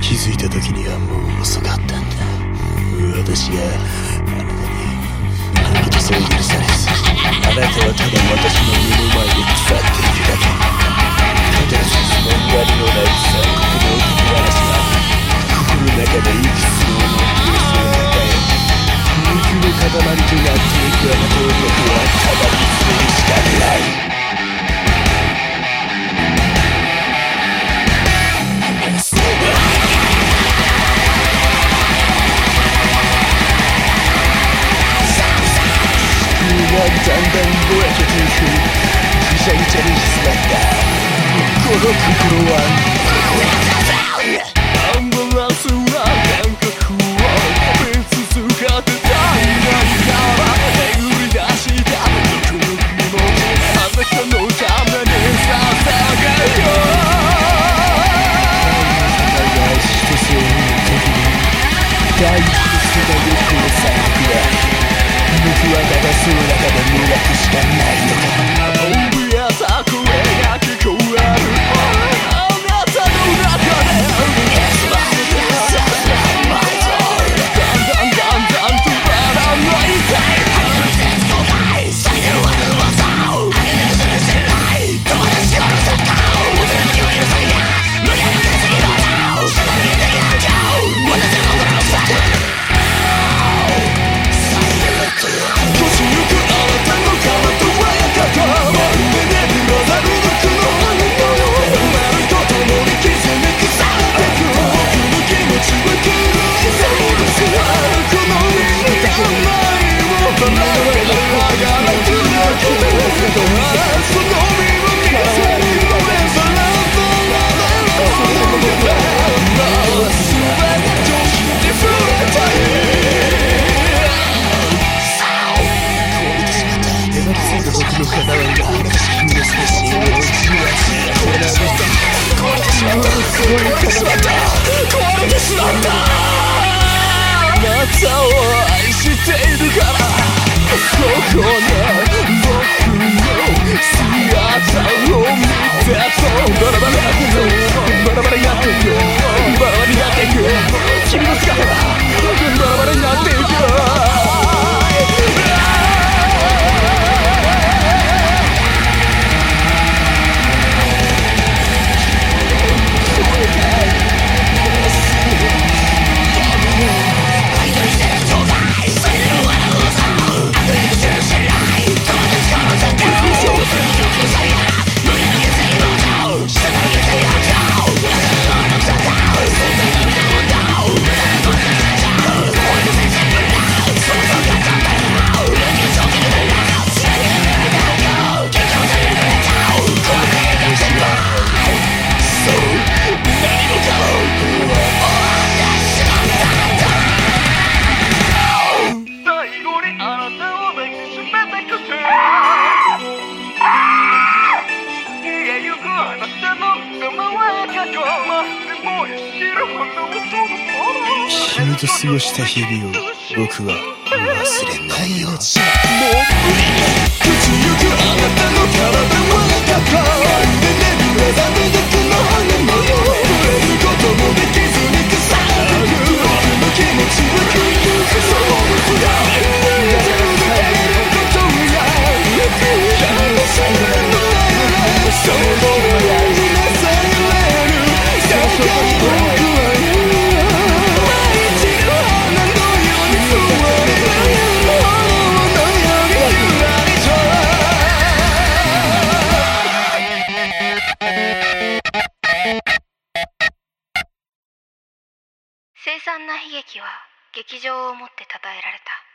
気づいた時にはもう遅かったんだ。私があなたにこのこと遭遇されずあなたはただ私のぐちゃぐちゃにしちまった。この心は Földbe beszülheted a műleg Isten megnyugod しまった。壊れてしまった。あなたを愛して。君と過ごした日々を僕は忘れないよ。もう無理口ゆくあなたの体は高いでね目だね凄惨な悲劇は劇場をもって称えられた。